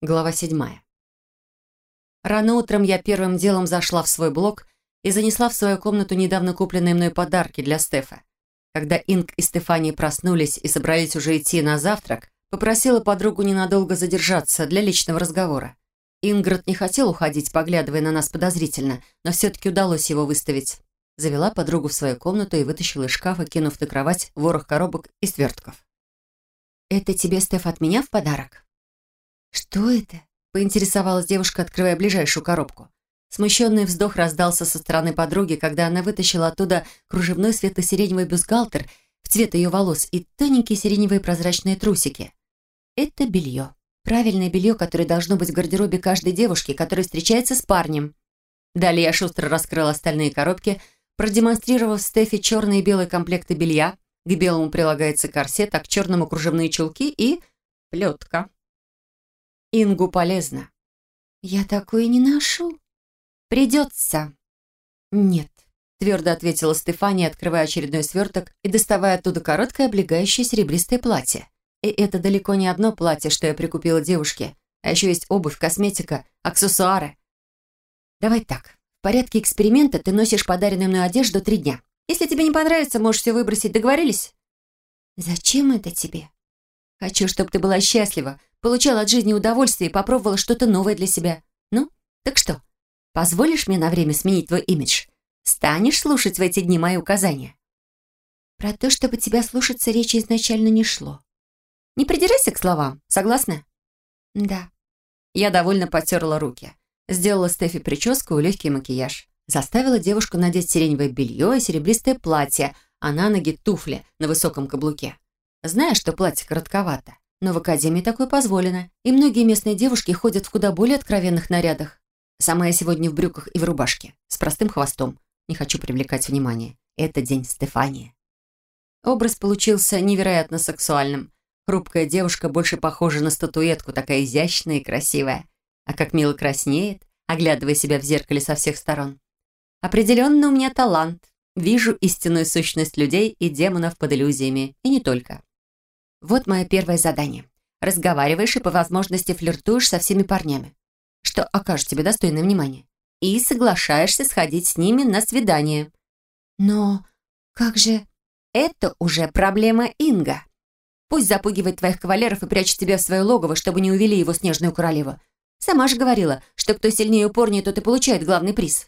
Глава седьмая. Рано утром я первым делом зашла в свой блок и занесла в свою комнату недавно купленные мной подарки для Стефа. Когда Инг и Стефания проснулись и собрались уже идти на завтрак, попросила подругу ненадолго задержаться для личного разговора. Ингрид не хотел уходить, поглядывая на нас подозрительно, но все-таки удалось его выставить. Завела подругу в свою комнату и вытащила из шкафа, кинув на кровать ворох коробок и свертков. «Это тебе, Стеф, от меня в подарок?» «Что это?» — поинтересовалась девушка, открывая ближайшую коробку. Смущенный вздох раздался со стороны подруги, когда она вытащила оттуда кружевной светло-сиреневый бюстгальтер в цвет ее волос и тоненькие сиреневые прозрачные трусики. Это белье. Правильное белье, которое должно быть в гардеробе каждой девушки, которая встречается с парнем. Далее я шустро раскрыла остальные коробки, продемонстрировав Стефи черные и белые комплекты белья. К белому прилагается корсет, а к черному кружевные чулки и плетка. Ингу полезно. «Я такое не ношу». «Придется». «Нет», — твердо ответила Стефания, открывая очередной сверток и доставая оттуда короткое облегающее серебристое платье. И это далеко не одно платье, что я прикупила девушке, а еще есть обувь, косметика, аксессуары. Давай так, в порядке эксперимента ты носишь подаренную мной одежду три дня. Если тебе не понравится, можешь все выбросить, договорились? Зачем это тебе? Хочу, чтобы ты была счастлива, получала от жизни удовольствие и попробовала что-то новое для себя. Ну, так что, позволишь мне на время сменить твой имидж? Станешь слушать в эти дни мои указания? Про то, чтобы тебя слушаться, речи изначально не шло. Не придирайся к словам, согласна? Да. Я довольно потерла руки. Сделала Стефи прическу и легкий макияж. Заставила девушку надеть сиреневое белье и серебристое платье, а на ноги туфли на высоком каблуке. Знаю, что платье коротковато, но в академии такое позволено, и многие местные девушки ходят в куда более откровенных нарядах. Сама я сегодня в брюках и в рубашке, с простым хвостом. Не хочу привлекать внимание. Это день Стефании. Образ получился невероятно сексуальным. Хрупкая девушка больше похожа на статуэтку, такая изящная и красивая. А как мило краснеет, оглядывая себя в зеркале со всех сторон. Определенно у меня талант. Вижу истинную сущность людей и демонов под иллюзиями, и не только. Вот мое первое задание. Разговариваешь и по возможности флиртуешь со всеми парнями, что окажет тебе достойное внимание. И соглашаешься сходить с ними на свидание. Но как же... Это уже проблема Инга. Пусть запугивает твоих кавалеров и прячет тебя в свое логово, чтобы не увели его снежную королеву. Сама же говорила, что кто сильнее и упорнее, тот и получает главный приз.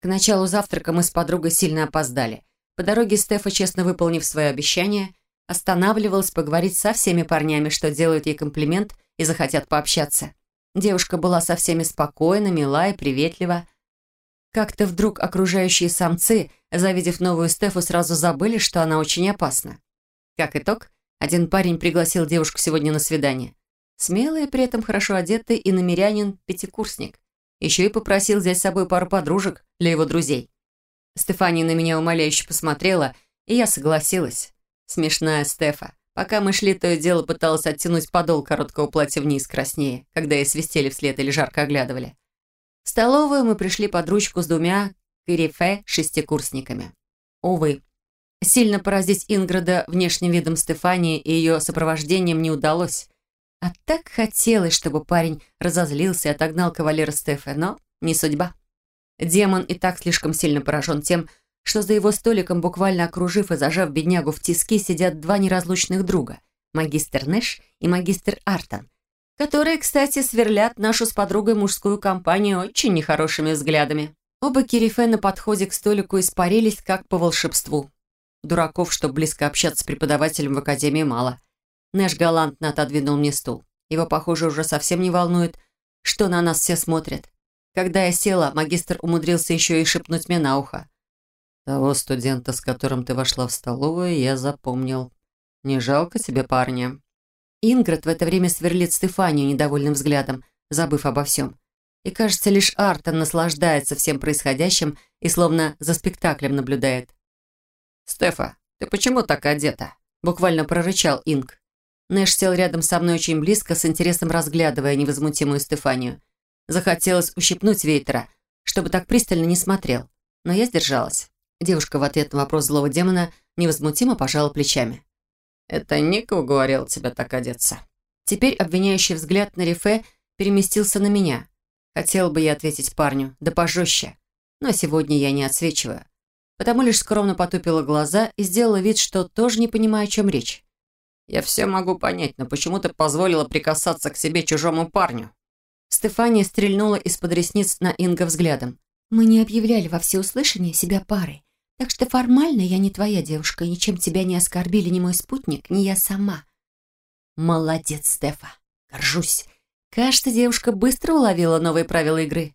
К началу завтрака мы с подругой сильно опоздали. По дороге Стефа, честно выполнив свое обещание, останавливалась поговорить со всеми парнями, что делают ей комплимент и захотят пообщаться. Девушка была со всеми спокойна, мила и приветлива. Как-то вдруг окружающие самцы, завидев новую Стефу, сразу забыли, что она очень опасна. Как итог, один парень пригласил девушку сегодня на свидание. Смелый, при этом хорошо одетый и намерянин пятикурсник. Еще и попросил взять с собой пару подружек для его друзей. Стефания на меня умоляюще посмотрела, и я согласилась. Смешная Стефа. Пока мы шли, то и дело пыталась оттянуть подол короткого платья вниз краснее, когда ей свистели вслед или жарко оглядывали. В столовую мы пришли под ручку с двумя корифе шестикурсниками. Увы, сильно поразить Инграда внешним видом Стефании и ее сопровождением не удалось. А так хотелось, чтобы парень разозлился и отогнал кавалера Стефа, но не судьба. Демон и так слишком сильно поражен тем, что за его столиком, буквально окружив и зажав беднягу в тиски, сидят два неразлучных друга – магистр Нэш и магистр Артон, которые, кстати, сверлят нашу с подругой мужскую компанию очень нехорошими взглядами. Оба Кирифе на подходе к столику испарились, как по волшебству. Дураков, чтобы близко общаться с преподавателем в академии, мало. Нэш галантно отодвинул мне стул. Его, похоже, уже совсем не волнует, что на нас все смотрят. Когда я села, магистр умудрился еще и шепнуть мне на ухо. Того студента, с которым ты вошла в столовую, я запомнил. Не жалко тебе парня?» Ингрид в это время сверлит Стефанию недовольным взглядом, забыв обо всем. И, кажется, лишь Артон наслаждается всем происходящим и словно за спектаклем наблюдает. «Стефа, ты почему так одета?» Буквально прорычал Инг. Нэш сел рядом со мной очень близко, с интересом разглядывая невозмутимую Стефанию. Захотелось ущипнуть Вейтера, чтобы так пристально не смотрел, но я сдержалась. Девушка в ответ на вопрос злого демона невозмутимо пожала плечами. «Это Ника уговорил тебя так одеться?» Теперь обвиняющий взгляд на Рифе переместился на меня. Хотел бы я ответить парню, да пожестче. Но сегодня я не отсвечиваю. Потому лишь скромно потупила глаза и сделала вид, что тоже не понимаю, о чем речь. «Я все могу понять, но почему ты позволила прикасаться к себе чужому парню?» Стефания стрельнула из-под ресниц на Инга взглядом. «Мы не объявляли во всеуслышание себя парой, так что формально я не твоя девушка, и ничем тебя не оскорбили ни мой спутник, ни я сама». «Молодец, Стефа. Горжусь. Кажется, девушка быстро уловила новые правила игры».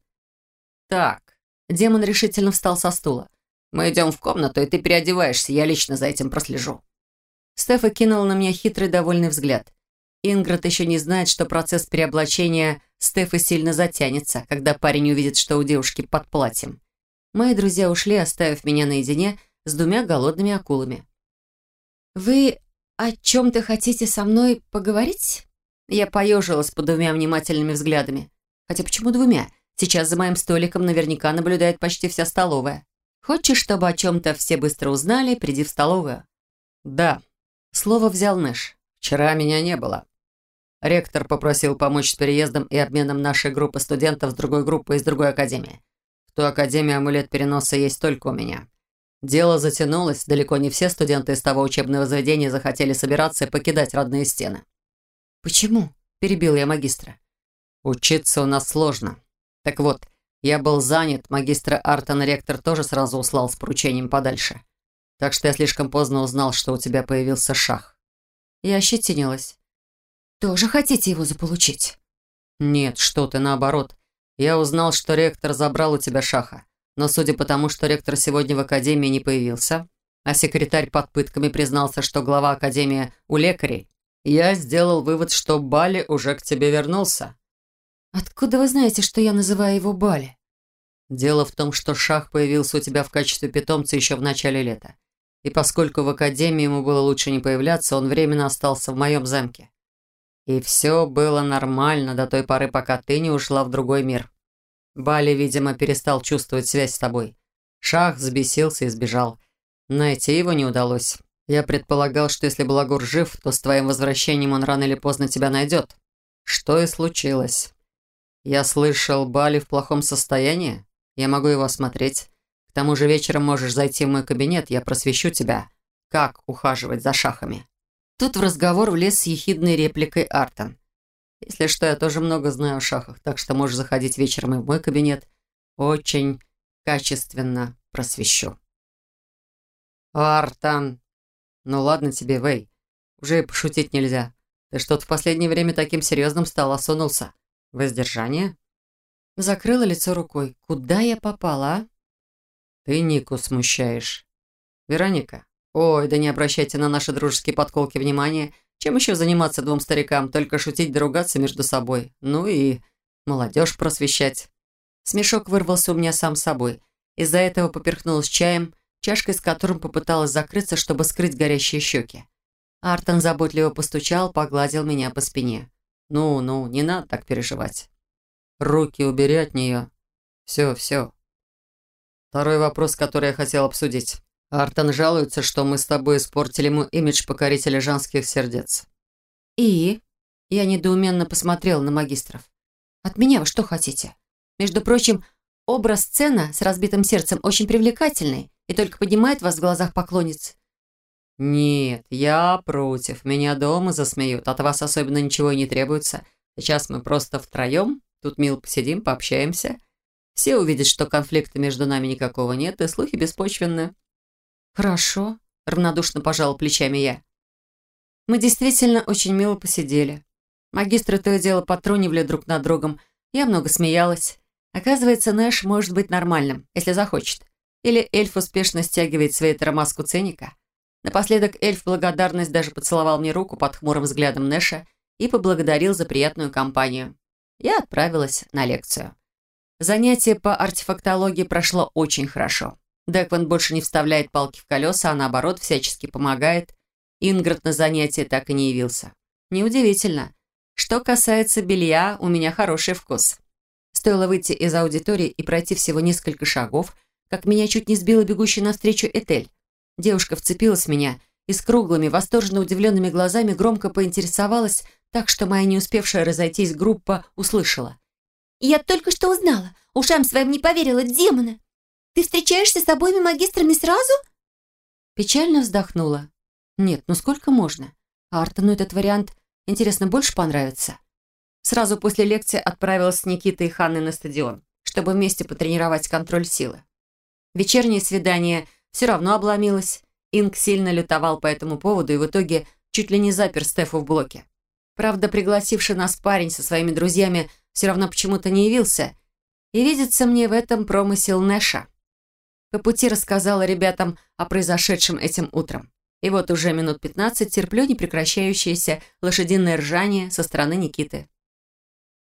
«Так». Демон решительно встал со стула. «Мы идем в комнату, и ты переодеваешься. Я лично за этим прослежу». Стефа кинула на меня хитрый довольный взгляд. Ингрид еще не знает, что процесс переоблачения Стефы сильно затянется, когда парень увидит, что у девушки под платьем. Мои друзья ушли, оставив меня наедине с двумя голодными акулами. «Вы о чем-то хотите со мной поговорить?» Я поежилась под двумя внимательными взглядами. Хотя почему двумя? Сейчас за моим столиком наверняка наблюдает почти вся столовая. Хочешь, чтобы о чем-то все быстро узнали, приди в столовую. Да. Слово взял Нэш. Вчера меня не было. Ректор попросил помочь с переездом и обменом нашей группы студентов с другой группой из другой академии. В ту академию амулет переноса есть только у меня. Дело затянулось, далеко не все студенты из того учебного заведения захотели собираться и покидать родные стены. «Почему?» – перебил я магистра. «Учиться у нас сложно. Так вот, я был занят, магистра Артон ректор тоже сразу услал с поручением подальше. Так что я слишком поздно узнал, что у тебя появился шах». Я ощетинилась. «Тоже хотите его заполучить?» «Нет, что ты, наоборот. Я узнал, что ректор забрал у тебя шаха. Но судя по тому, что ректор сегодня в академии не появился, а секретарь под пытками признался, что глава академии у лекарей, я сделал вывод, что Бали уже к тебе вернулся». «Откуда вы знаете, что я называю его Бали?» «Дело в том, что Шах появился у тебя в качестве питомца еще в начале лета. И поскольку в Академии ему было лучше не появляться, он временно остался в моем замке. И все было нормально до той поры, пока ты не ушла в другой мир. Бали, видимо, перестал чувствовать связь с тобой. Шах взбесился и сбежал. Найти его не удалось. Я предполагал, что если Благур жив, то с твоим возвращением он рано или поздно тебя найдет. Что и случилось. Я слышал, Бали в плохом состоянии. Я могу его осмотреть. К тому же вечером можешь зайти в мой кабинет, я просвещу тебя, как ухаживать за шахами. Тут в разговор влез с ехидной репликой Артон. Если что, я тоже много знаю о шахах, так что можешь заходить вечером и в мой кабинет. Очень качественно просвещу. Артон, «Ну ладно тебе, Вэй. Уже и пошутить нельзя. Ты что-то в последнее время таким серьезным стал, осунулся. Воздержание?» Закрыла лицо рукой. «Куда я попала, а?» «Ты Нику смущаешь. Вероника. Ой, да не обращайте на наши дружеские подколки внимания. Чем еще заниматься двум старикам? Только шутить да ругаться между собой. Ну и молодежь просвещать». Смешок вырвался у меня сам собой. Из-за этого поперхнулась чаем, чашкой с которым попыталась закрыться, чтобы скрыть горящие щеки. Артон заботливо постучал, погладил меня по спине. «Ну-ну, не надо так переживать. Руки убери от нее. Все, все. Второй вопрос, который я хотел обсудить. Артон жалуется, что мы с тобой испортили ему имидж покорителя женских сердец». «И?» Я недоуменно посмотрела на магистров. «От меня вы что хотите? Между прочим, образ сцена с разбитым сердцем очень привлекательный и только поднимает вас в глазах поклонниц. «Нет, я против. Меня дома засмеют. От вас особенно ничего и не требуется. Сейчас мы просто втроем. Тут мил посидим, пообщаемся. Все увидят, что конфликта между нами никакого нет, и слухи беспочвенны». «Хорошо», — равнодушно пожал плечами я. Мы действительно очень мило посидели. Магистры то и дело потрунивали друг над другом. Я много смеялась. Оказывается, Нэш может быть нормальным, если захочет. Или эльф успешно стягивает с Вейтера маску ценника. Напоследок эльф благодарность даже поцеловал мне руку под хмурым взглядом Нэша и поблагодарил за приятную компанию. Я отправилась на лекцию. Занятие по артефактологии прошло очень хорошо. Декван больше не вставляет палки в колеса, а наоборот всячески помогает. Ингрид на занятие так и не явился. Неудивительно. Что касается белья, у меня хороший вкус. Стоило выйти из аудитории и пройти всего несколько шагов – как меня чуть не сбила бегущая навстречу Этель. Девушка вцепилась в меня и с круглыми, восторженно удивленными глазами громко поинтересовалась, так что моя не успевшая разойтись группа услышала. «Я только что узнала. Ушам своим не поверила, демона. Ты встречаешься с обоими магистрами сразу?» Печально вздохнула. «Нет, ну сколько можно? Артону этот вариант, интересно, больше понравится?» Сразу после лекции отправилась с Никитой и Ханной на стадион, чтобы вместе потренировать контроль силы. Вечернее свидание все равно обломилось. Инг сильно лютовал по этому поводу и в итоге чуть ли не запер Стефу в блоке. Правда, пригласивший нас парень со своими друзьями все равно почему-то не явился, и видится мне в этом промысел Нэша. По пути рассказала ребятам о произошедшем этим утром. И вот уже минут пятнадцать терплю непрекращающееся лошадиное ржание со стороны Никиты.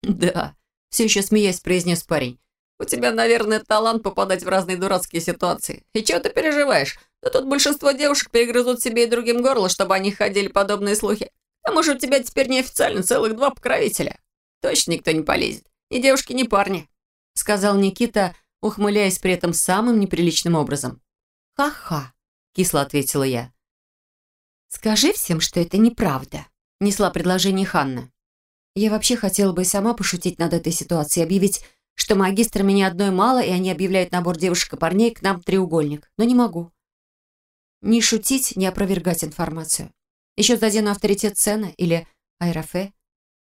«Да», — все еще смеясь произнес парень. «У тебя, наверное, талант попадать в разные дурацкие ситуации. И чего ты переживаешь? Да тут большинство девушек перегрызут себе и другим горло, чтобы они ходили подобные слухи. Тому же у тебя теперь неофициально целых два покровителя. Точно никто не полезет. Ни девушки, ни парни», — сказал Никита, ухмыляясь при этом самым неприличным образом. «Ха-ха», — кисло ответила я. «Скажи всем, что это неправда», — несла предложение Ханна. Я вообще хотела бы сама пошутить над этой ситуацией, объявить, что магистр меня одной мало, и они объявляют набор девушек и парней к нам треугольник. Но не могу. Не шутить, не опровергать информацию. Еще задену авторитет Сена или Айрафе.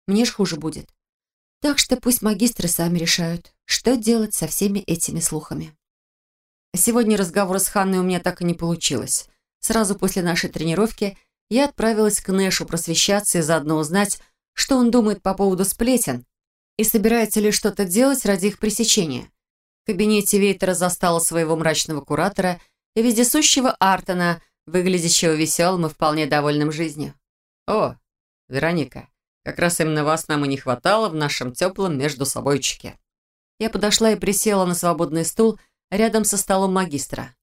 Мне ж хуже будет. Так что пусть магистры сами решают, что делать со всеми этими слухами. Сегодня разговор с Ханной у меня так и не получилось. Сразу после нашей тренировки я отправилась к Нэшу просвещаться и заодно узнать, что он думает по поводу сплетен и собирается ли что-то делать ради их пресечения. В кабинете Вейтера застала своего мрачного куратора и вездесущего Артона, выглядящего веселым и вполне довольным жизнью. «О, Вероника, как раз именно вас нам и не хватало в нашем теплом между собойчике». Я подошла и присела на свободный стул рядом со столом магистра.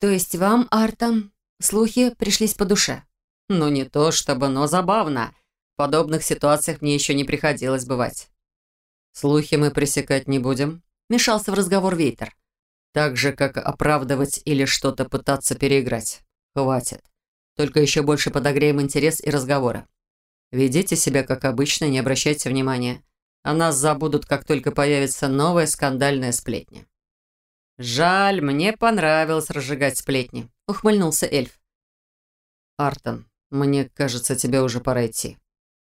«То есть вам, Артон, слухи пришлись по душе?» «Ну, не то чтобы, но забавно. В подобных ситуациях мне еще не приходилось бывать. Слухи мы пресекать не будем. Мешался в разговор Вейтер. Так же, как оправдывать или что-то пытаться переиграть. Хватит. Только еще больше подогреем интерес и разговоры. Ведите себя как обычно, не обращайте внимания. О нас забудут, как только появится новая скандальная сплетня. «Жаль, мне понравилось разжигать сплетни», — ухмыльнулся эльф. «Артон, мне кажется, тебе уже пора идти».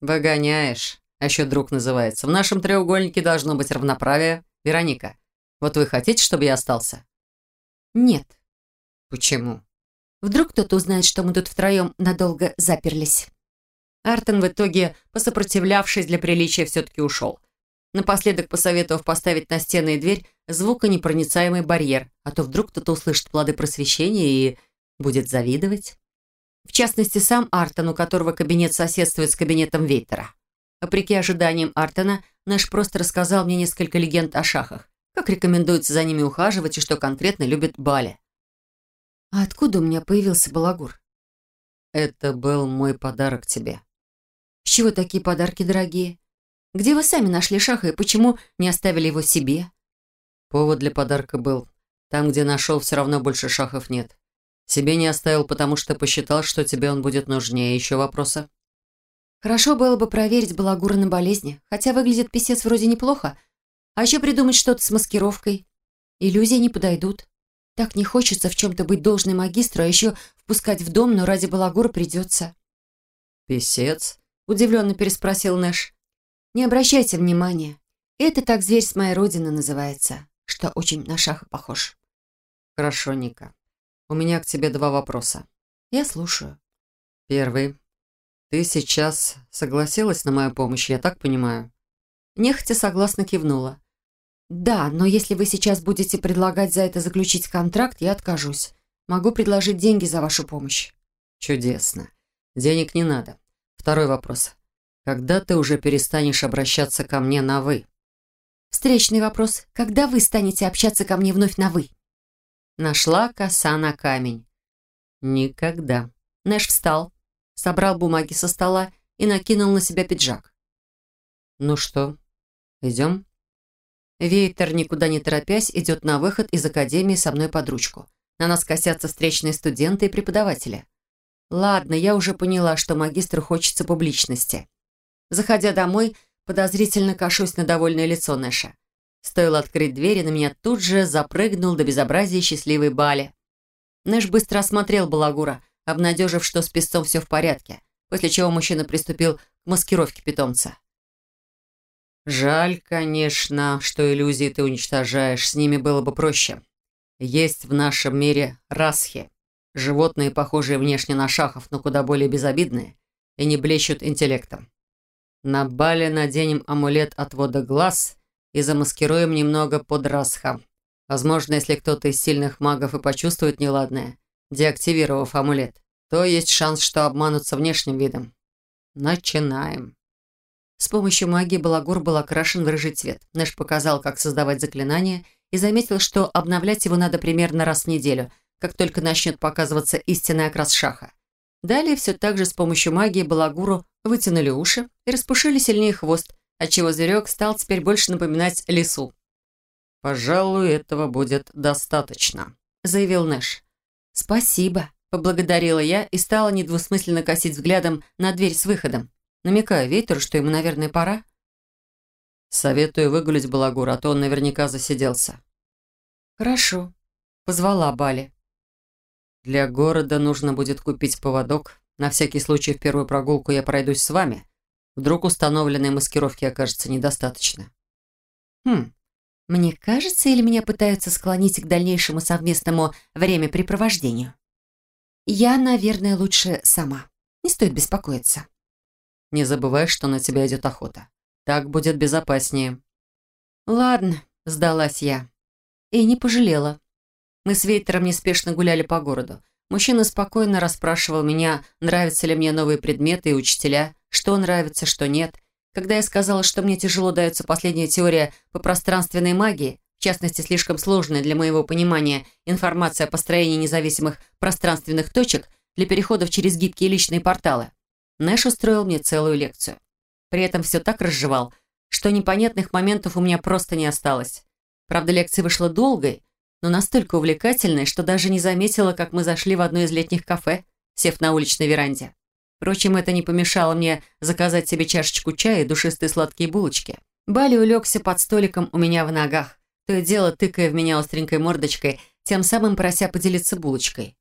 «Выгоняешь, а еще друг называется. В нашем треугольнике должно быть равноправие. Вероника, вот вы хотите, чтобы я остался?» «Нет». «Почему?» «Вдруг кто-то узнает, что мы тут втроем надолго заперлись». Артен в итоге, посопротивлявшись для приличия, все-таки ушел. Напоследок посоветовав поставить на стены и дверь звуконепроницаемый барьер, а то вдруг кто-то услышит плоды просвещения и будет завидовать. В частности, сам Артон, у которого кабинет соседствует с кабинетом Вейтера. Вопреки ожиданиям Артона, Нэш просто рассказал мне несколько легенд о шахах, как рекомендуется за ними ухаживать и что конкретно любит Бали. «А откуда у меня появился балагур?» «Это был мой подарок тебе». «С чего такие подарки дорогие? Где вы сами нашли шаха и почему не оставили его себе?» «Повод для подарка был. Там, где нашел, все равно больше шахов нет. Себе не оставил, потому что посчитал, что тебе он будет нужнее. Еще вопросы?» «Хорошо было бы проверить балагура на болезни, хотя выглядит писец вроде неплохо. А еще придумать что-то с маскировкой. Иллюзии не подойдут. Так не хочется в чем-то быть должной магистру, а еще впускать в дом, но ради балагура придется». «Писец?» – удивленно переспросил Нэш. «Не обращайте внимания. Это так зверь с моей родины называется, что очень на шаха похож». «Хорошо, Ника. У меня к тебе два вопроса. Я слушаю. Первый. Ты сейчас согласилась на мою помощь, я так понимаю? Нехотя согласно кивнула. Да, но если вы сейчас будете предлагать за это заключить контракт, я откажусь. Могу предложить деньги за вашу помощь. Чудесно. Денег не надо. Второй вопрос. Когда ты уже перестанешь обращаться ко мне на «вы»? Встречный вопрос. Когда вы станете общаться ко мне вновь на «вы»? Нашла коса на камень. Никогда. Нэш встал, собрал бумаги со стола и накинул на себя пиджак. Ну что, идем? Вейтер, никуда не торопясь, идет на выход из академии со мной под ручку. На нас косятся встречные студенты и преподаватели. Ладно, я уже поняла, что магистру хочется публичности. Заходя домой, подозрительно кашусь на довольное лицо Нэша. Стоило открыть дверь, и на меня тут же запрыгнул до безобразия счастливый Бали. Нэш быстро осмотрел Балагура, обнадежив, что с песцом все в порядке, после чего мужчина приступил к маскировке питомца. «Жаль, конечно, что иллюзии ты уничтожаешь, с ними было бы проще. Есть в нашем мире расхи, животные, похожие внешне на шахов, но куда более безобидные и не блещут интеллектом. На бале наденем амулет отвода глаз и замаскируем немного под расха. Возможно, если кто-то из сильных магов и почувствует неладное, деактивировав амулет, то есть шанс, что обманутся внешним видом. Начинаем. С помощью магии Балагур был окрашен в рыжий цвет. Нэш показал, как создавать заклинание, и заметил, что обновлять его надо примерно раз в неделю, как только начнет показываться истинный окрас шаха. Далее все так же с помощью магии Балагуру вытянули уши и распушили сильнее хвост, отчего зверек стал теперь больше напоминать лису. «Пожалуй, этого будет достаточно», — заявил Нэш. «Спасибо», — поблагодарила я и стала недвусмысленно косить взглядом на дверь с выходом, намекая ветру, что ему, наверное, пора. «Советую выгулить Балагур, а то он наверняка засиделся». «Хорошо», — позвала Бали. «Для города нужно будет купить поводок. На всякий случай в первую прогулку я пройдусь с вами. Вдруг установленной маскировки окажется недостаточно». «Хм, мне кажется, или меня пытаются склонить к дальнейшему совместному времяпрепровождению? Я, наверное, лучше сама. Не стоит беспокоиться. Не забывай, что на тебя идет охота. Так будет безопаснее. Ладно, сдалась я. И не пожалела. Мы с Вейтером неспешно гуляли по городу. Мужчина спокойно расспрашивал меня, нравятся ли мне новые предметы и учителя, что нравится, что нет, когда я сказала, что мне тяжело дается последняя теория по пространственной магии, в частности, слишком сложная для моего понимания информация о построении независимых пространственных точек для переходов через гибкие личные порталы, Нэш устроил мне целую лекцию. При этом все так разжевал, что непонятных моментов у меня просто не осталось. Правда, лекция вышла долгой, но настолько увлекательной, что даже не заметила, как мы зашли в одно из летних кафе, сев на уличной веранде. Впрочем, это не помешало мне заказать себе чашечку чая и душистые сладкие булочки. Бали улегся под столиком у меня в ногах, то и дело тыкая в меня остренькой мордочкой, тем самым прося поделиться булочкой.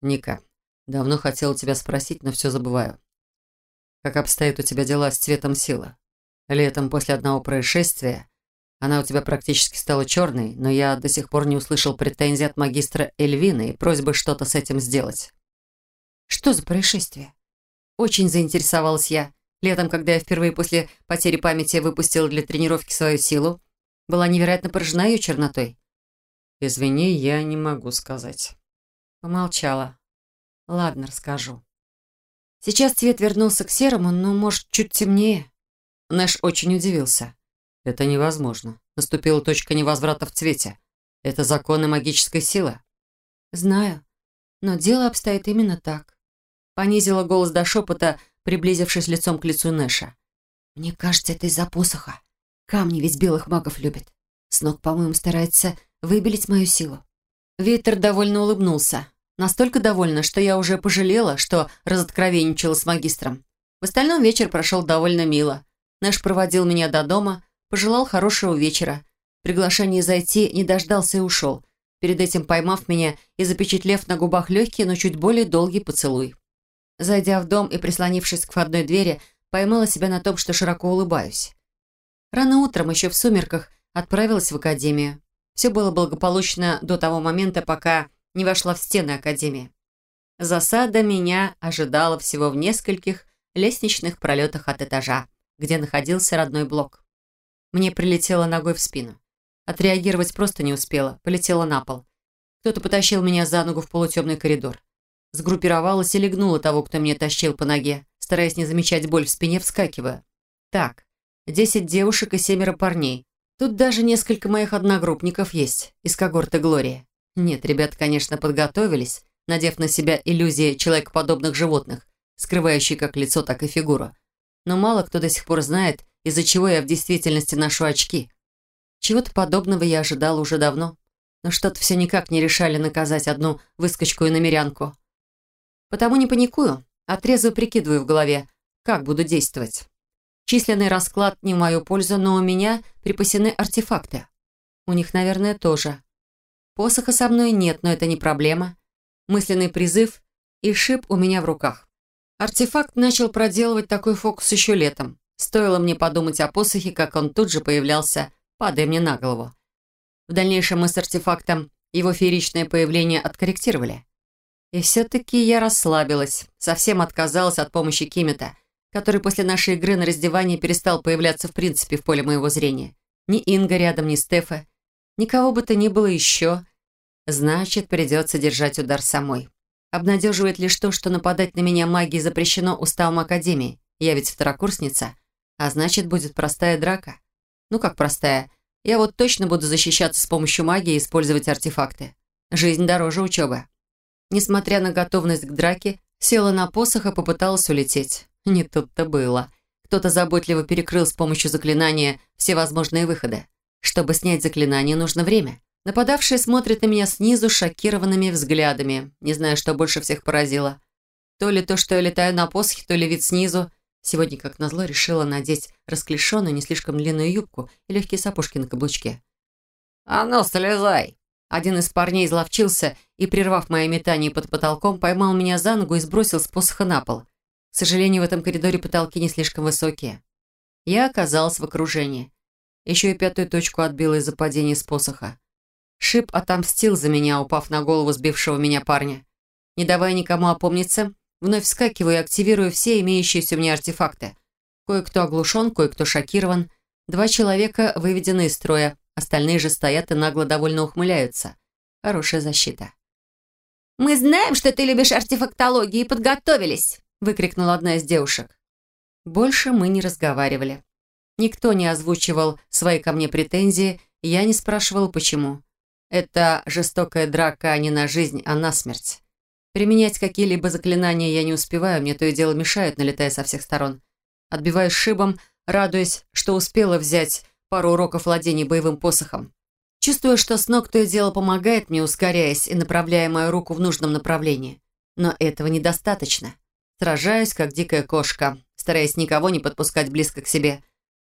«Ника, давно хотела тебя спросить, но все забываю. Как обстоят у тебя дела с цветом силы? Летом после одного происшествия она у тебя практически стала черной, но я до сих пор не услышал претензий от магистра Эльвины и просьбы что-то с этим сделать». «Что за происшествие?» Очень заинтересовалась я. Летом, когда я впервые после потери памяти выпустила для тренировки свою силу, была невероятно поражена ее чернотой. «Извини, я не могу сказать». Помолчала. «Ладно, расскажу». Сейчас цвет вернулся к серому, но, может, чуть темнее. Нэш очень удивился. «Это невозможно. Наступила точка невозврата в цвете. Это законы магической силы». «Знаю, но дело обстоит именно так. Понизила голос до шепота, приблизившись лицом к лицу Нэша. «Мне кажется, это из-за посоха. Камни ведь белых магов любят. Сног, по-моему, старается выбелить мою силу». Ветер довольно улыбнулся. Настолько довольна, что я уже пожалела, что разоткровенничала с магистром. В остальном вечер прошел довольно мило. Нэш проводил меня до дома, пожелал хорошего вечера. Приглашение зайти не дождался и ушел, перед этим поймав меня и запечатлев на губах легкий, но чуть более долгий поцелуй. Зайдя в дом и прислонившись к входной двери, поймала себя на том, что широко улыбаюсь. Рано утром, еще в сумерках, отправилась в академию. Все было благополучно до того момента, пока не вошла в стены академии. Засада меня ожидала всего в нескольких лестничных пролетах от этажа, где находился родной блок. Мне прилетело ногой в спину. Отреагировать просто не успела, полетела на пол. Кто-то потащил меня за ногу в полутемный коридор. Сгруппировалась и легнула того, кто мне тащил по ноге, стараясь не замечать боль в спине, вскакивая. Так, десять девушек и семеро парней. Тут даже несколько моих одногруппников есть из когорты Глории. Нет, ребята, конечно, подготовились, надев на себя иллюзии человекоподобных животных, скрывающие как лицо, так и фигуру. Но мало кто до сих пор знает, из-за чего я в действительности ношу очки. Чего-то подобного я ожидала уже давно, но что-то все никак не решали наказать одну выскочку и намерянку. Потому не паникую, а прикидываю в голове, как буду действовать. Численный расклад не в мою пользу, но у меня припасены артефакты. У них, наверное, тоже. Посоха со мной нет, но это не проблема. Мысленный призыв и шип у меня в руках. Артефакт начал проделывать такой фокус еще летом. Стоило мне подумать о посохе, как он тут же появлялся, падая мне на голову. В дальнейшем мы с артефактом его фееричное появление откорректировали. И все-таки я расслабилась, совсем отказалась от помощи Кимета, который после нашей игры на раздевании перестал появляться в принципе в поле моего зрения. Ни Инга рядом, ни Стефа. Никого бы то ни было еще. Значит, придется держать удар самой. Обнадеживает лишь то, что нападать на меня магией запрещено уставом Академии. Я ведь второкурсница. А значит, будет простая драка. Ну как простая? Я вот точно буду защищаться с помощью магии и использовать артефакты. Жизнь дороже учебы. Несмотря на готовность к драке, села на посох и попыталась улететь. Не тут-то было. Кто-то заботливо перекрыл с помощью заклинания все возможные выходы. Чтобы снять заклинание, нужно время. Нападавшие смотрят на меня снизу шокированными взглядами. Не знаю, что больше всех поразило. То ли то, что я летаю на посохе, то ли вид снизу. Сегодня, как назло, решила надеть расклешенную, не слишком длинную юбку и легкие сапожки на каблучке. «А ну, слезай!» Один из парней изловчился и, прервав мое метание под потолком, поймал меня за ногу и сбросил с посоха на пол. К сожалению, в этом коридоре потолки не слишком высокие. Я оказалась в окружении. Еще и пятую точку отбила из-за падения с посоха. Шип отомстил за меня, упав на голову сбившего меня парня. Не давая никому опомниться, вновь вскакиваю и активирую все имеющиеся у меня артефакты. Кое-кто оглушен, кое-кто шокирован. Два человека выведены из строя, остальные же стоят и нагло довольно ухмыляются. Хорошая защита. «Мы знаем, что ты любишь артефактологию и подготовились!» выкрикнула одна из девушек. Больше мы не разговаривали. Никто не озвучивал свои ко мне претензии, я не спрашивал, почему. Это жестокая драка не на жизнь, а на смерть. Применять какие-либо заклинания я не успеваю, мне то и дело мешают, налетая со всех сторон. Отбиваюсь шибом, радуясь, что успела взять пару уроков владения боевым посохом. Чувствую, что с ног то и дело помогает мне, ускоряясь и направляя мою руку в нужном направлении. Но этого недостаточно. Сражаюсь, как дикая кошка, стараясь никого не подпускать близко к себе.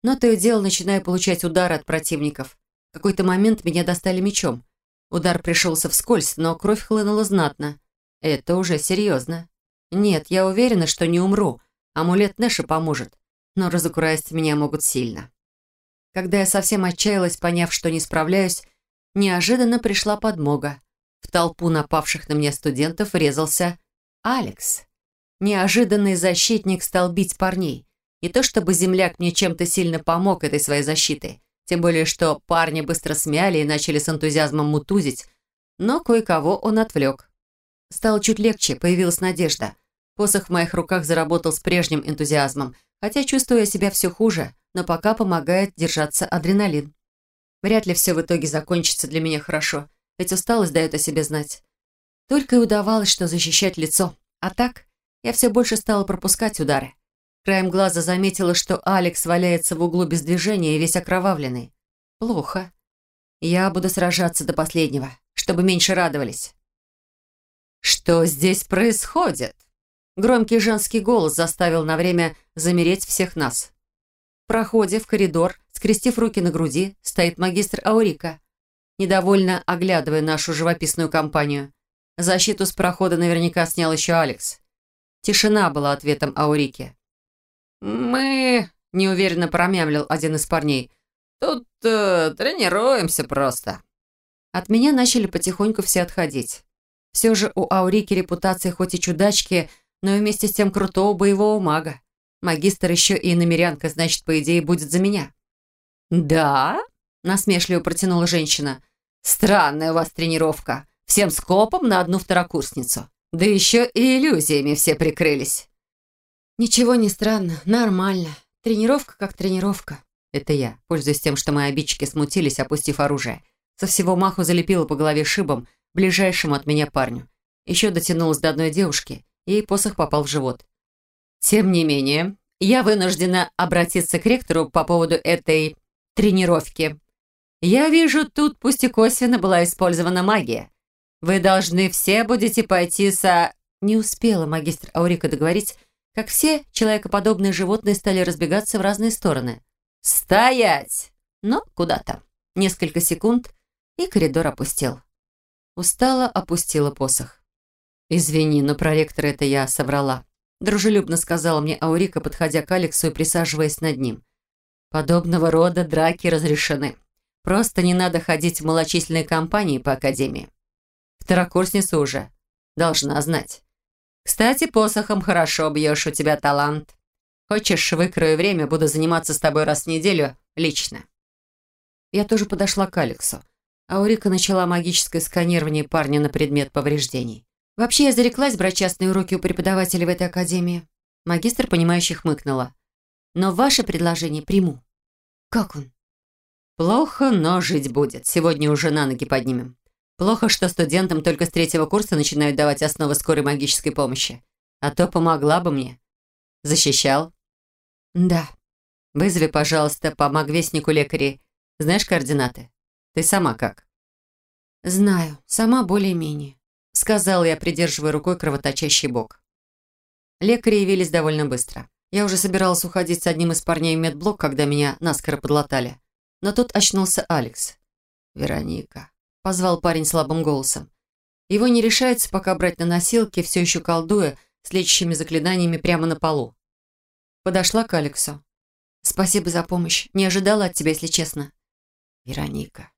Но то и дело начинаю получать удары от противников. В какой-то момент меня достали мечом. Удар пришелся вскользь, но кровь хлынула знатно. Это уже серьезно. Нет, я уверена, что не умру. Амулет Нэша поможет. Но разукрасть меня могут сильно. Когда я совсем отчаялась, поняв, что не справляюсь, неожиданно пришла подмога. В толпу напавших на меня студентов врезался Алекс. Неожиданный защитник стал бить парней. Не то чтобы земляк мне чем-то сильно помог этой своей защитой, тем более, что парни быстро смяли и начали с энтузиазмом мутузить. Но кое-кого он отвлек. Стало чуть легче, появилась надежда. Посох в моих руках заработал с прежним энтузиазмом, хотя чувствую я себя все хуже, но пока помогает держаться адреналин. Вряд ли все в итоге закончится для меня хорошо, ведь усталость дает о себе знать. Только и удавалось, что защищать лицо. А так, я все больше стала пропускать удары. Краем глаза заметила, что Алекс валяется в углу без движения и весь окровавленный. Плохо. Я буду сражаться до последнего, чтобы меньше радовались. «Что здесь происходит?» Громкий женский голос заставил на время замереть всех нас. В проходе, в коридор, скрестив руки на груди, стоит магистр Аурика, недовольно оглядывая нашу живописную компанию. Защиту с прохода наверняка снял еще Алекс. Тишина была ответом Аурике. «Мы...» — неуверенно промямлил один из парней. «Тут э, тренируемся просто». От меня начали потихоньку все отходить. Все же у Аурики репутация хоть и чудачки, но и вместе с тем крутого боевого мага. Магистр еще и намерянка, значит, по идее, будет за меня. «Да?» — насмешливо протянула женщина. «Странная у вас тренировка. Всем скопом на одну второкурсницу. Да еще и иллюзиями все прикрылись». «Ничего не странно, нормально. Тренировка как тренировка». Это я, пользуясь тем, что мои обидчики смутились, опустив оружие. Со всего маху залепила по голове шибом ближайшему от меня парню. Еще дотянулась до одной девушки, и посох попал в живот. Тем не менее, я вынуждена обратиться к ректору по поводу этой тренировки. Я вижу, тут пусть и косвенно была использована магия. Вы должны все будете пойти со... Не успела магистр Аурика договорить, как все человекоподобные животные стали разбегаться в разные стороны. «Стоять!» Но куда то Несколько секунд, и коридор опустел. Устала, опустила посох. «Извини, но про ректора это я соврала», — дружелюбно сказала мне Аурика, подходя к Алексу и присаживаясь над ним. «Подобного рода драки разрешены. Просто не надо ходить в малочисленные компании по академии. Второкурсница уже. Должна знать. Кстати, посохом хорошо бьешь, у тебя талант. Хочешь, выкрою время, буду заниматься с тобой раз в неделю лично». Я тоже подошла к Алексу. Аурика начала магическое сканирование парня на предмет повреждений. Вообще, я зареклась брать частные уроки у преподавателей в этой академии. Магистр, понимающий, хмыкнула. Но ваше предложение приму. Как он? Плохо, но жить будет. Сегодня уже на ноги поднимем. Плохо, что студентам только с третьего курса начинают давать основы скорой магической помощи. А то помогла бы мне. Защищал? Да. Вызови, пожалуйста, по магвестнику лекарей. Знаешь координаты? Ты сама как? Знаю. Сама более-менее. Сказал я, придерживая рукой кровоточащий бок. Лекари явились довольно быстро. Я уже собиралась уходить с одним из парней в медблок, когда меня наскоро подлатали. Но тут очнулся Алекс. «Вероника», — позвал парень слабым голосом. Его не решается пока брать на носилки, все еще колдуя, с лечащими заклинаниями прямо на полу. Подошла к Алексу. «Спасибо за помощь. Не ожидала от тебя, если честно». «Вероника,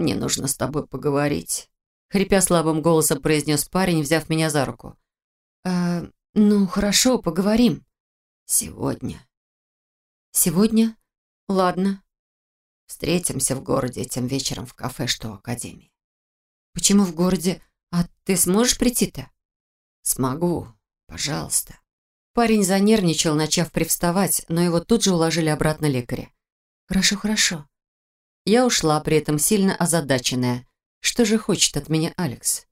мне нужно с тобой поговорить», — хрипя слабым голосом произнес парень, взяв меня за руку. «Э, ну, хорошо, поговорим». «Сегодня». «Сегодня? Ладно». «Встретимся в городе этим вечером в кафе, что в Академии». «Почему в городе? А ты сможешь прийти-то?» «Смогу. Пожалуйста». Парень занервничал, начав привставать, но его тут же уложили обратно лекаря. «Хорошо, хорошо». Я ушла, при этом сильно озадаченная. Что же хочет от меня Алекс?